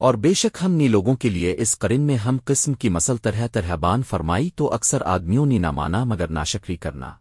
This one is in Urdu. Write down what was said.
اور بے شک ہم نی لوگوں کے لیے اس قرن میں ہم قسم کی مسل طرح طرح بان فرمائی تو اکثر آدمیوں نے نہ مانا مگر ناشکری کرنا۔